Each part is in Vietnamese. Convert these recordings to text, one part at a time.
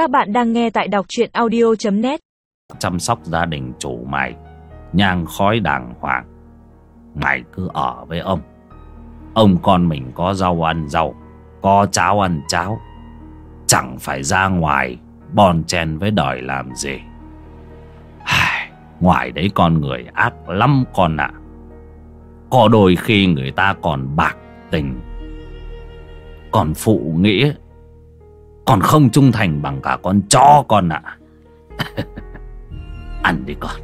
Các bạn đang nghe tại đọc truyện audio.net chăm sóc gia đình chủ mày, nhang khói đàng hoàng. Mày cứ ở với ông. Ông con mình có rau ăn rau, có cháo ăn cháo. Chẳng phải ra ngoài bon chen với đời làm gì. Ngoài đấy con người ác lắm con ạ. Có đôi khi người ta còn bạc tình. Còn phụ nghĩa còn không trung thành bằng cả con chó con ạ. Ăn đi con.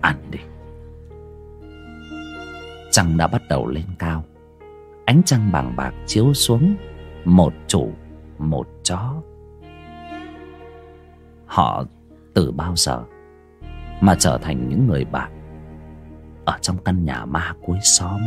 Ăn đi. Trăng đã bắt đầu lên cao. Ánh trăng bằng bạc chiếu xuống một chủ, một chó. Họ từ bao giờ mà trở thành những người bạn ở trong căn nhà ma cuối xóm?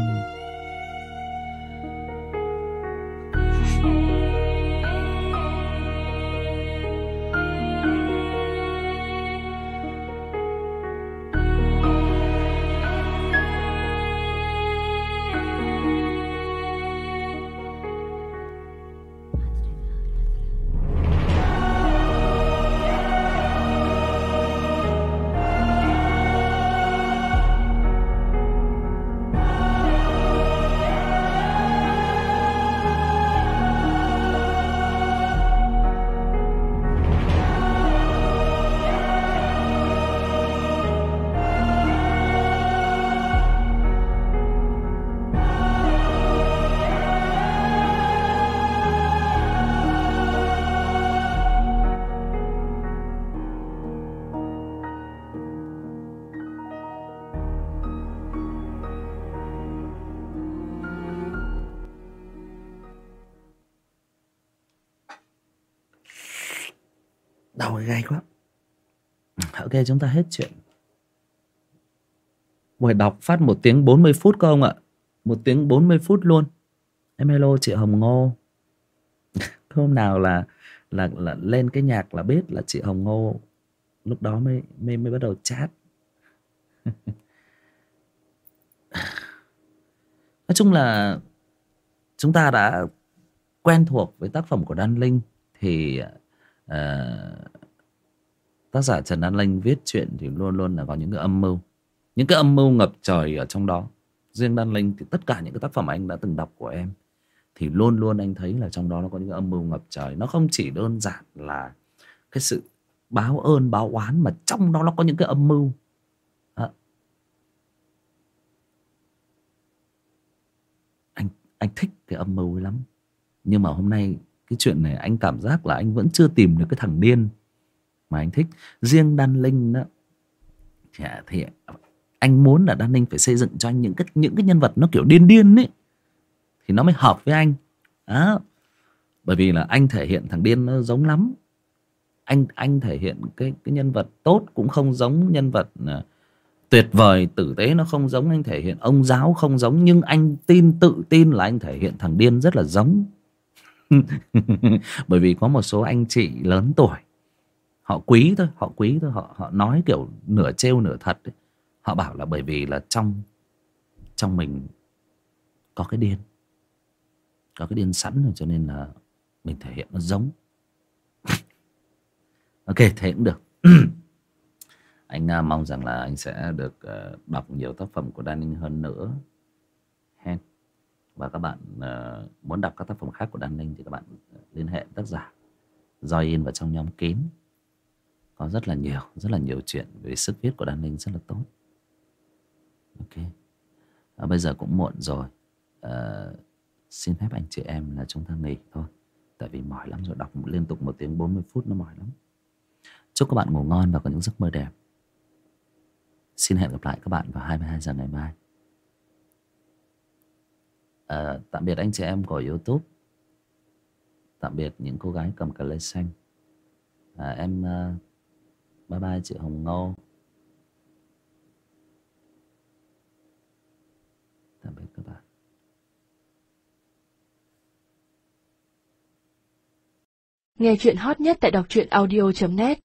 Đau gai quá. Ok, chúng ta hết chuyện. Buổi đọc phát một tiếng 40 phút cơ không ạ. Một tiếng 40 phút luôn. Em hello chị Hồng Ngô. Hôm nào là là là lên cái nhạc là biết là chị Hồng Ngô. Lúc đó mới mới mới bắt đầu chat. Nói chung là chúng ta đã quen thuộc với tác phẩm của Đan Linh thì Ờ, tác giả Trần An Linh viết chuyện thì luôn luôn là có những cái âm mưu. Những cái âm mưu ngập trời ở trong đó. Riêng Đan Linh thì tất cả những cái tác phẩm anh đã từng đọc của em, thì luôn luôn anh thấy là trong đó nó có những cái âm mưu ngập trời. Nó không chỉ đơn giản là cái sự báo ơn, báo oán, mà trong đó nó có những cái âm mưu. À. anh anh thích cái âm mưu lắm. Nhưng mà hôm nay cái chuyện này anh cảm giác là anh vẫn chưa tìm được cái thằng điên mà anh thích. Riêng đan linh đó thì anh muốn là đan linh phải xây dựng cho anh những cái những cái nhân vật nó kiểu điên điên ấy thì nó mới hợp với anh. Đó. Bởi vì là anh thể hiện thằng điên nó giống lắm. Anh anh thể hiện cái cái nhân vật tốt cũng không giống nhân vật uh, tuyệt vời tử tế nó không giống. Anh thể hiện ông giáo không giống nhưng anh tin tự tin là anh thể hiện thằng điên rất là giống. bởi vì có một số anh chị lớn tuổi, họ quý thôi, họ quý thôi, họ họ nói kiểu nửa trêu nửa thật ấy. họ bảo là bởi vì là trong trong mình có cái điên, có cái điên sẵn rồi cho nên là mình thể hiện nó giống. Ok thế cũng được. Anh à, mong rằng là anh sẽ được ờ, đọc nhiều tác phẩm của Đan Ninh hơn nữa và các bạn uh, muốn đọc các tác phẩm khác của Đan Ninh thì các bạn ờ, liên hệ tác giả join vào trong nhóm kín. Có rất là nhiều rất là nhiều chuyện về sức viết của Đan Ninh rất là tốt. Ok. À, bây giờ cũng muộn rồi. À, xin phép anh chị em là chúng ta nghỉ thôi. Tại vì mỏi lắm rồi đọc liên tục một tiếng 40 phút nó mỏi lắm. Chúc các bạn ngủ ngon và có những giấc mơ đẹp. Xin hẹn gặp lại các bạn vào 22 giờ ngày mai à, tạm biệt anh chị em của youtube. Tạm biệt những cô gái cầm cà lê xanh. À, em à, bye bye chị hồng ngô. Tạm biệt các bạn. Nghe chuyện hot nhất tại đọc truyện audio.net